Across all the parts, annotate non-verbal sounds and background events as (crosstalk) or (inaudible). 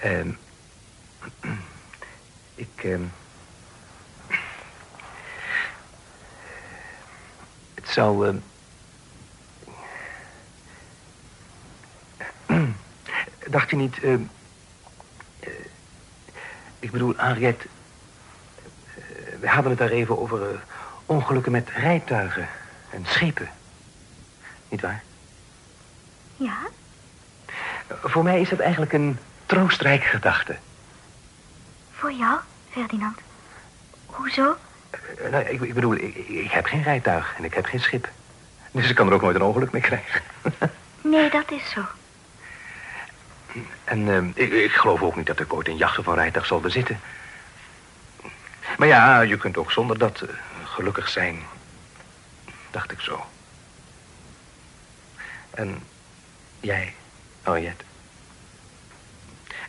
Ehm ik... ehm het zou... ehm, (clears throat) dacht je niet... ehm, eh, ik bedoel, Henriette... eh, we hadden het daar even over eh, ongelukken met rijtuigen en schepen. Niet waar? Ja? Voor mij is dat eigenlijk een troostrijke gedachte. Voor jou, Ferdinand? Hoezo? Eh, nou, ik, ik bedoel, ik, ik heb geen rijtuig en ik heb geen schip. Dus ik kan er ook nooit een ongeluk mee krijgen. (laughs) Nee, dat is zo. En eh, ik, ik geloof ook niet dat ik ooit een jacht of een rijtuig zal bezitten. Maar ja, je kunt ook zonder dat eh, gelukkig zijn. Dacht ik zo. En jij, Henriette?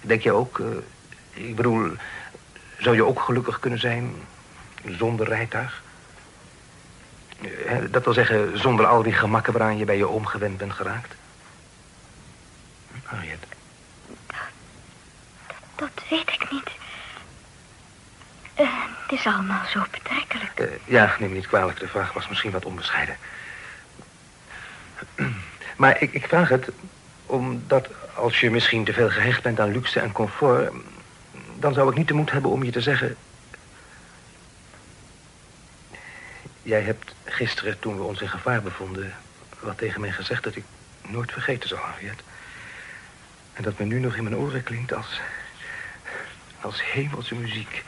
Denk je ook, eh, ik bedoel, zou je ook gelukkig kunnen zijn zonder rijtuig? Eh, Dat wil zeggen, zonder al die gemakken waaraan je bij je oom gewend bent geraakt? Henriette. Dat weet ik niet. Eh, het is allemaal zo betrekkelijk. Ja, neem me niet kwalijk. De vraag was misschien wat onbescheiden. (clears throat) Maar ik, ik vraag het omdat als je misschien te veel gehecht bent aan luxe en comfort... dan zou ik niet de moed hebben om je te zeggen... Jij hebt gisteren, toen we ons in gevaar bevonden... wat tegen mij gezegd dat ik nooit vergeten zou, Harriet. En dat me nu nog in mijn oren klinkt als... als hemelse muziek...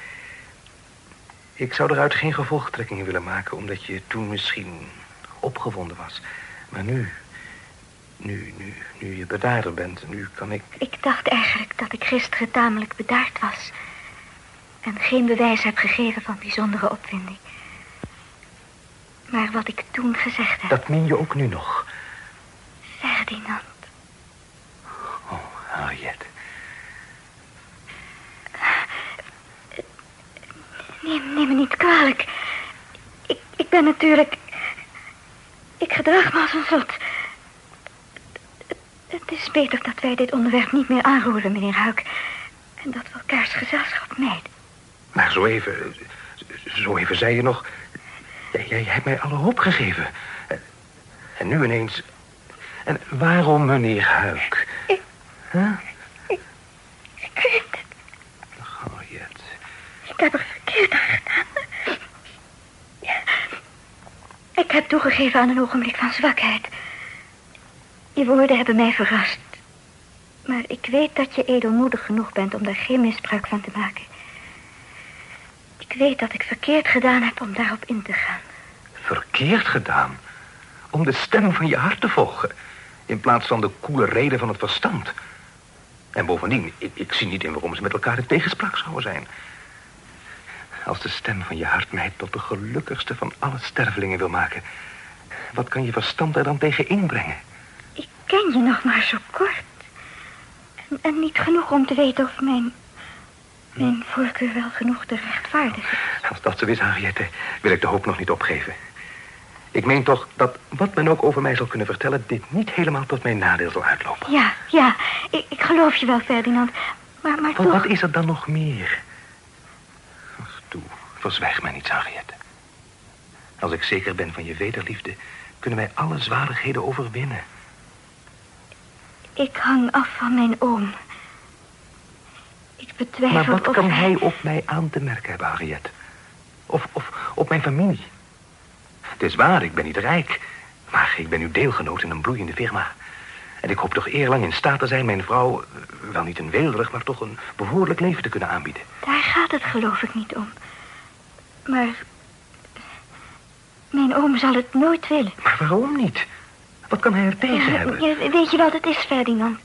Ik zou eruit geen gevolgtrekkingen willen maken... omdat je toen misschien opgewonden was. Maar nu, nu, nu, nu je bedaarder bent, nu kan ik... Ik dacht eigenlijk dat ik gisteren tamelijk bedaard was. En geen bewijs heb gegeven van bijzondere opwinding. Maar wat ik toen gezegd heb... Dat meen je ook nu nog. Ferdinand, Oh, Harriet. neem, neem me niet kwalijk. Ik, ik ben natuurlijk... Ik gedraag me als een zot. Is beter dat wij dit onderwerp niet meer aanroeren, meneer Huik. En dat we elkaars gezelschap mijden. Maar zo even, zo even zei je nog... Jij, jij hebt mij alle hoop gegeven. En- En nu ineens... En waarom, meneer Huik? Ik- Huh? Ik weet het. Harriet. Ik heb er verkeerd aan gedaan. Ja. Ik heb toegegeven aan een ogenblik van zwakheid. Je woorden hebben mij verrast. Maar ik weet dat je edelmoedig genoeg bent om daar geen misbruik van te maken. Ik weet dat ik verkeerd gedaan heb om daarop in te gaan. Verkeerd gedaan. Om de stem van je hart te volgen. In plaats van de koele reden van het verstand. En bovendien, ik, ik zie niet in waarom ze met elkaar in tegenspraak zouden zijn. Als de stem van je hart mij tot de gelukkigste van alle stervelingen wil maken... wat kan je verstand er dan tegen inbrengen? Ik ken je nog maar zo kort. En, en niet genoeg om te weten of mijn... mijn voorkeur wel genoeg te rechtvaardigen is. Als dat zo is, Henriette, wil ik de hoop nog niet opgeven. Ik meen toch dat wat men ook over mij zal kunnen vertellen... dit niet helemaal tot mijn nadeel zal uitlopen. Ja, ja, ik, ik geloof je wel, Ferdinand. Maar, maar Want toch... wat is er dan nog meer? Ach, toe, verzwijg mij niets, Henriette. Als ik zeker ben van je wederliefde... kunnen wij alle zwaardigheden overwinnen. Ik hang af van mijn oom. Ik betwijfel Maar wat of kan hij op mij aan te merken hebben, Henriette? Of, of op mijn familie? Het is waar, ik ben niet rijk. Maar ik ben uw deelgenoot in een bloeiende firma. En ik hoop toch eerlang in staat te zijn mijn vrouw... eh, wel niet een weelderig, maar toch een behoorlijk leven te kunnen aanbieden. Daar gaat het geloof ik niet om. Maar... Mijn oom zal het nooit willen. Maar waarom niet? Wat kan hij er tegen hebben? weet je wat het is, Ferdinand?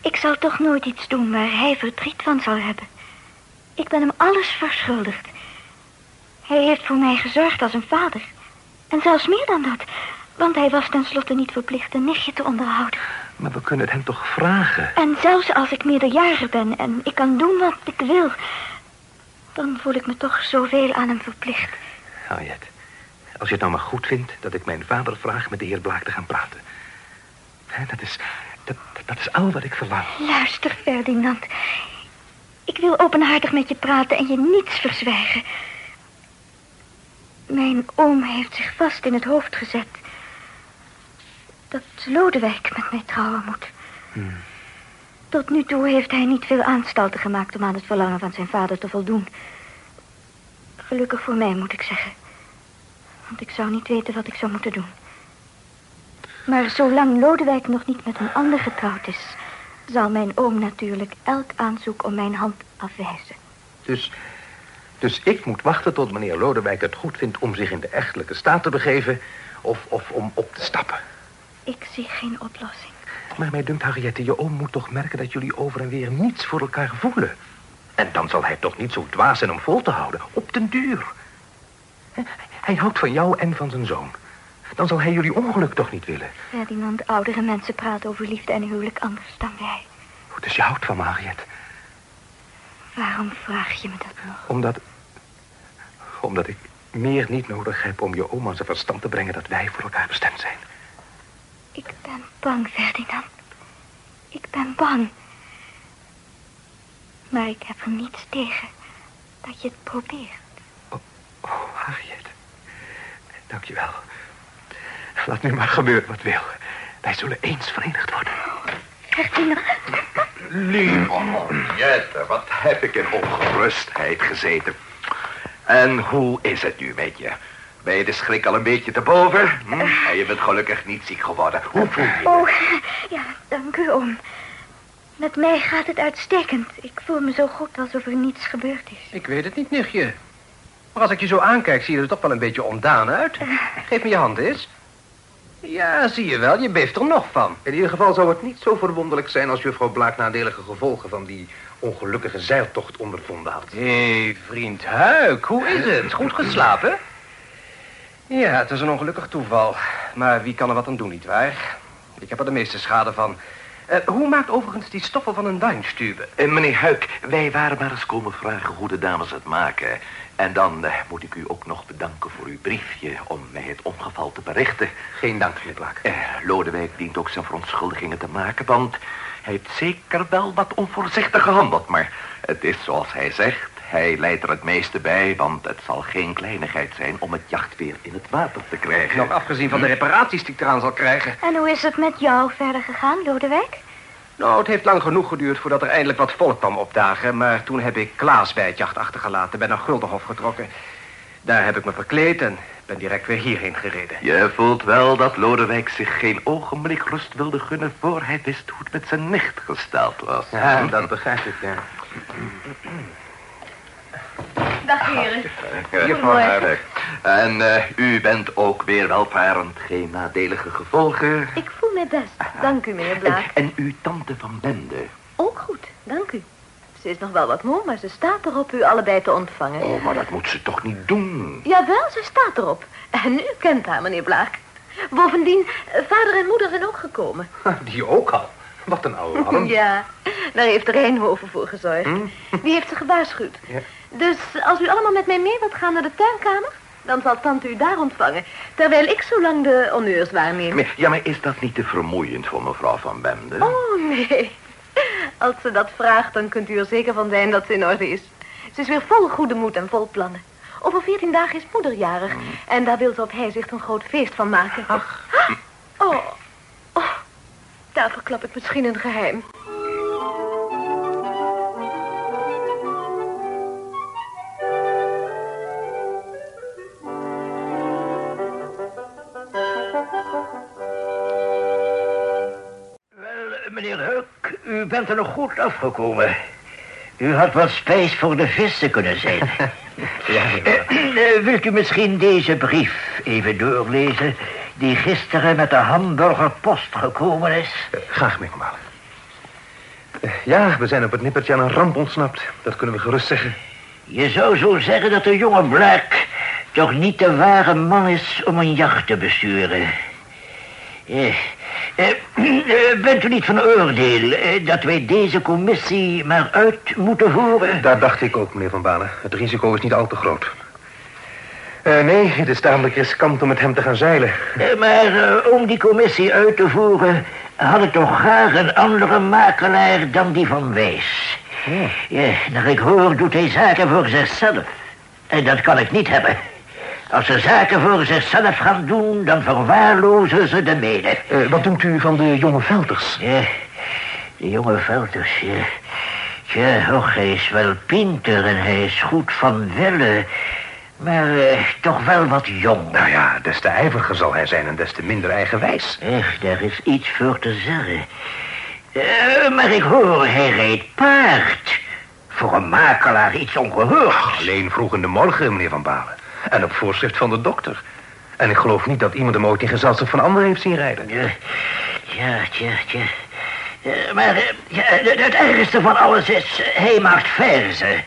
Ik zal toch nooit iets doen waar hij verdriet van zal hebben. Ik ben hem alles verschuldigd. Hij heeft voor mij gezorgd als een vader. En zelfs meer dan dat. Want hij was tenslotte niet verplicht een nichtje te onderhouden. Maar we kunnen het hem toch vragen? En zelfs als ik meerderjarig ben en ik kan doen wat ik wil... dan voel ik me toch zoveel aan hem verplicht. Harriet, als je het nou maar goed vindt dat ik mijn vader vraag met de heer Blaak te gaan praten. Hè, dat is Dat, dat is al wat ik verlang. Luister, Ferdinand. Ik wil openhartig met je praten en je niets verzwijgen. Mijn oom heeft zich vast in het hoofd gezet... dat Lodewijk met mij trouwen moet. Hmm. Tot nu toe heeft hij niet veel aanstalten gemaakt... om aan het verlangen van zijn vader te voldoen. Gelukkig voor mij, moet ik zeggen. Want ik zou niet weten wat ik zou moeten doen. Maar zolang Lodewijk nog niet met een ander getrouwd is... zal mijn oom natuurlijk elk aanzoek om mijn hand afwijzen. Dus, dus ik moet wachten tot meneer Lodewijk het goed vindt... om zich in de echtelijke staat te begeven... of, of om op te stappen. Ik zie geen oplossing. Maar mij dunkt, Harriette, je oom moet toch merken... dat jullie over en weer niets voor elkaar voelen. En dan zal hij toch niet zo dwaas zijn om vol te houden. Op den duur. Hij houdt van jou en van zijn zoon. Dan zal hij jullie ongeluk toch niet willen. Ferdinand, oudere mensen praten over liefde en huwelijk anders dan wij. Oh, Dus je houdt van me, Harriet. Waarom vraag je me dat nog? Omdat... Omdat ik meer niet nodig heb om je oom aan zijn verstand te brengen... dat wij voor elkaar bestemd zijn. Ik ben bang, Ferdinand. Ik ben bang. Maar ik heb er niets tegen dat je het probeert. Oh, Harriet. Dank je wel. Laat nu maar gebeuren wat wil. Wij zullen eens verenigd worden. Ferdinand, Lieve Henriette, wat heb ik in ongerustheid gezeten. En hoe is het nu met je? Ben je de schrik al een beetje te boven? Hm? En je bent gelukkig niet ziek geworden. Hoe voel je je? oh, ja, dank u, oom. Met mij gaat het uitstekend. Ik voel me zo goed alsof er niets gebeurd is. Ik weet het niet, nichtje. Maar als ik je zo aankijk, zie je er toch wel een beetje ontdaan uit. Geef me je hand eens. Ja, zie je wel, je beeft er nog van. In ieder geval zou het niet zo verwonderlijk zijn... als juffrouw Blaak nadelige gevolgen van die ongelukkige zeiltocht ondervonden had. Hé, hey, vriend Huik, hoe is het? Goed geslapen? Ja, het is een ongelukkig toeval. Maar wie kan er wat aan doen, nietwaar? Ik heb er de meeste schade van. Eh, hoe maakt overigens die stoffel van een duinstube? Eh, meneer Huik, wij waren maar eens komen vragen hoe de dames het maken. En dan eh, moet ik u ook nog bedanken voor uw briefje om mij het ongeval te berichten. Geen dank, meneer Blaak. Lodewijk dient ook zijn verontschuldigingen te maken, want hij heeft zeker wel wat onvoorzichtig gehandeld. Maar het is zoals hij zegt, hij leidt er het meeste bij, want het zal geen kleinigheid zijn om het jachtweer in het water te krijgen. Nog afgezien van de reparaties die ik eraan zal krijgen. En hoe is het met jou verder gegaan, Lodewijk? Nou, het heeft lang genoeg geduurd voordat er eindelijk wat volk kwam opdagen. Maar toen heb ik Klaas bij het jacht achtergelaten, ben naar Guldenhof getrokken. Daar heb ik me verkleed en ben direct weer hierheen gereden. Je voelt wel dat Lodewijk zich geen ogenblik rust wilde gunnen... voor hij wist hoe het met zijn nicht gesteld was. Ja, dat begrijp ik, ja. Heren. Juffrouw. En eh, u bent ook weer welvarend, geen nadelige gevolgen. Ik voel me best. Dank u, meneer Blaak. En, en uw tante van Bende. Ook goed, dank u. Ze is nog wel wat moe, maar ze staat erop u allebei te ontvangen. Oh, maar dat moet ze toch niet doen? Jawel, ze staat erop. En u kent haar, meneer Blaak. Bovendien, vader en moeder zijn ook gekomen. (laughs) Die ook al. Wat een alarm. (laughs) Ja, daar heeft Rijnhoven voor gezorgd. Die heeft ze gewaarschuwd. Ja. Dus als u allemaal met mij mee wilt gaan naar de tuinkamer... dan zal tante u daar ontvangen. Terwijl ik zo lang de honneurs waarneem. Ja, maar is dat niet te vermoeiend voor mevrouw van Bende? Oh, nee. Als ze dat vraagt, dan kunt u er zeker van zijn dat ze in orde is. Ze is weer vol goede moed en vol plannen. Over veertien dagen is moederjarig. En daar wil ze op Heizicht een groot feest van maken. Ach. Oh. oh. Daar verklap ik misschien een geheim. Bent er nog goed afgekomen. U had wat spijs voor de vissen kunnen zijn. (laughs) Ja, Eh, eh, wilt u misschien deze brief even doorlezen... die gisteren met de hamburgerpost gekomen is? Graag, Van Balen. Eh, Ja, we zijn op het nippertje aan een ramp ontsnapt. Dat kunnen we gerust zeggen. Je zou zo zeggen dat de jonge Black... toch niet de ware man is om een jacht te besturen. Eh, bent u niet van oordeel eh, dat wij deze commissie maar uit moeten voeren? Daar dacht ik ook, meneer Van Balen. Het risico is niet al te groot. Eh, nee, het is tamelijk riskant om met hem te gaan zeilen. Eh, Maar eh, om die commissie uit te voeren... had ik toch graag een andere makelaar dan die van Wijs. Ja, naar ik hoor doet hij zaken voor zichzelf. En dat kan ik niet hebben. Als ze zaken voor zichzelf gaan doen, dan verwaarlozen ze de mede. Eh, wat denkt u van de jonge Velters? Ja, de jonge Velters, ja. Ja, och, hij is wel pinter en hij is goed van wille. Maar eh, toch wel wat jong. Nou ja, des te ijveriger zal hij zijn en des te minder eigenwijs. Echt, daar is iets voor te zeggen. Eh, maar ik hoor, hij reed paard. Voor een makelaar iets ongehoord. Alleen vroeg in de morgen, meneer Van Balen. En op voorschrift van de dokter. En ik geloof niet dat iemand hem ooit in gezelschap van anderen heeft zien rijden. Ja, ja. Eh, maar eh, ja, het ergste van alles is, eh, hij maakt verzen.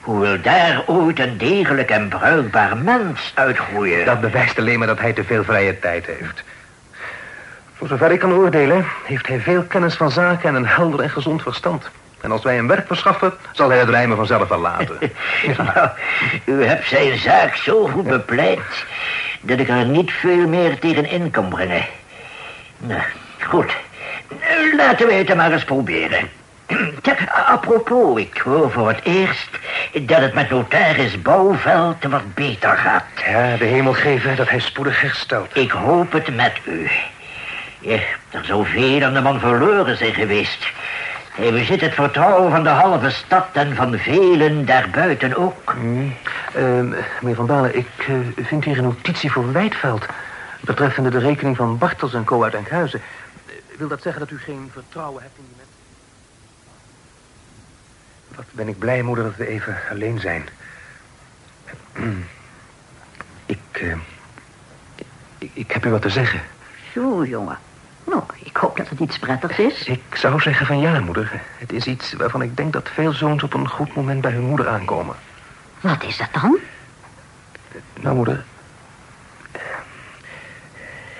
Hoe wil daar ooit een degelijk en bruikbaar mens uitgroeien? Dat bewijst alleen maar dat hij te veel vrije tijd heeft. Voor zover ik kan oordelen, heeft hij veel kennis van zaken en een helder en gezond verstand. En als wij hem werk verschaffen, zal hij het rijmen vanzelf wel laten. (laughs) Nou, u hebt zijn zaak zo goed bepleit... dat ik er niet veel meer tegen in kan brengen. Nou, goed. Laten we het maar eens proberen. (clears throat) Tja, apropos, ik hoor voor het eerst... dat het met notaris Bouwveld wat beter gaat. Ja, de hemel geven dat hij spoedig herstelt. Ik hoop het met u. Ja, er zou veel aan de man verloren zijn geweest. Hij bezit het vertrouwen van de halve stad en van velen daarbuiten ook. Hmm. Eh, meneer Van Balen, ik eh, vind hier een notitie voor Wijdveld... betreffende de rekening van Bartels en Co. uit Enkhuizen. Eh, wil dat zeggen dat u geen vertrouwen hebt in die mensen? Wat ben ik blij, moeder, dat we even alleen zijn. ik, eh, ik, ik heb u wat te zeggen. Zo, jongen. Nou, ik hoop dat het iets prettigs is. Ik zou zeggen van ja, moeder. Het is iets waarvan ik denk dat veel zoons op een goed moment bij hun moeder aankomen. Wat is dat dan? Nou, moeder.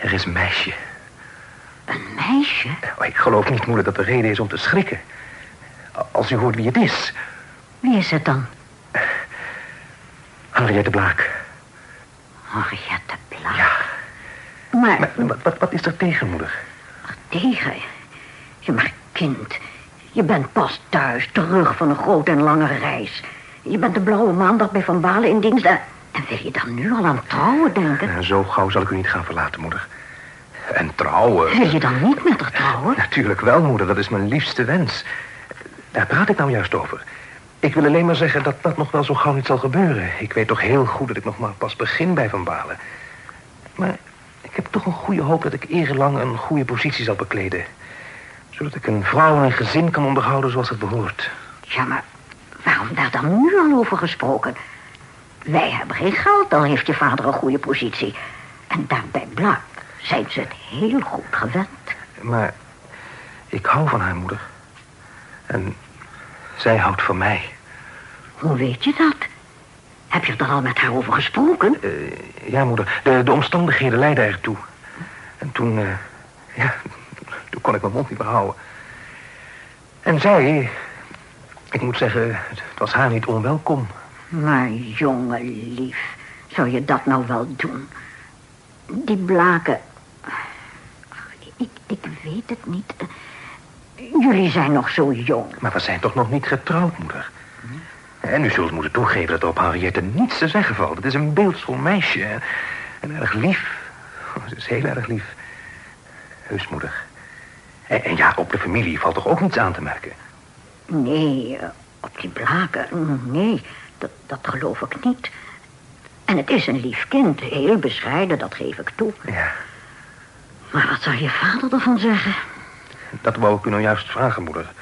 Er is een meisje. Een meisje? Oh, ik geloof niet, moeder, dat er reden is om te schrikken. Als u hoort wie het is. Wie is het dan? Henriette Blaak. Henriette Blaak. Ja. Maar, Maar wat, wat, wat is er tegen, moeder? Tegen. Ja, maar kind, je bent pas thuis, terug van een grote en lange reis. Je bent de blauwe maandag bij Van Balen in dienst. En, en wil je dan nu al aan trouwen denken? Nou, zo gauw zal ik u niet gaan verlaten, moeder. En trouwen. Wil je dan niet met haar trouwen? Natuurlijk wel, moeder. Dat is mijn liefste wens. Daar praat ik nou juist over. Ik wil alleen maar zeggen dat dat nog wel zo gauw niet zal gebeuren. Ik weet toch heel goed dat ik nog maar pas begin bij Van Balen. Maar ik heb toch een goede hoop dat ik eerlang een goede positie zal bekleden. Zodat ik een vrouw en een gezin kan onderhouden zoals het behoort. Ja, maar waarom daar dan nu al over gesproken? Wij hebben geen geld, dan heeft je vader een goede positie. En daar bij Blaak zijn ze het heel goed gewend. Maar ik hou van haar moeder. En zij houdt van mij. Hoe weet je dat? Heb je er al met haar over gesproken? Eh, ja, moeder. De, de omstandigheden leidden ertoe. En toen, eh, ja, toen kon ik mijn mond niet meer houden. En zij, ik moet zeggen, het was haar niet onwelkom. Maar jongen lief, zou je dat nou wel doen? Die blaken... Ik, ik weet het niet. Jullie zijn nog zo jong. Maar we zijn toch nog niet getrouwd, moeder? En u zult moeten toegeven dat er op Henriette niets te zeggen valt. Het is een beeldsvol meisje. En, erg lief. Oh, Ze is heel erg lief. Heus, moeder. En, en ja, op de familie valt toch ook niets aan te merken? Nee, eh, op die blaken, nee, dat, dat geloof ik niet. En het is een lief kind, heel bescheiden, dat geef ik toe. Ja, Maar wat zou je vader ervan zeggen? dat wou ik u nou juist vragen, moeder.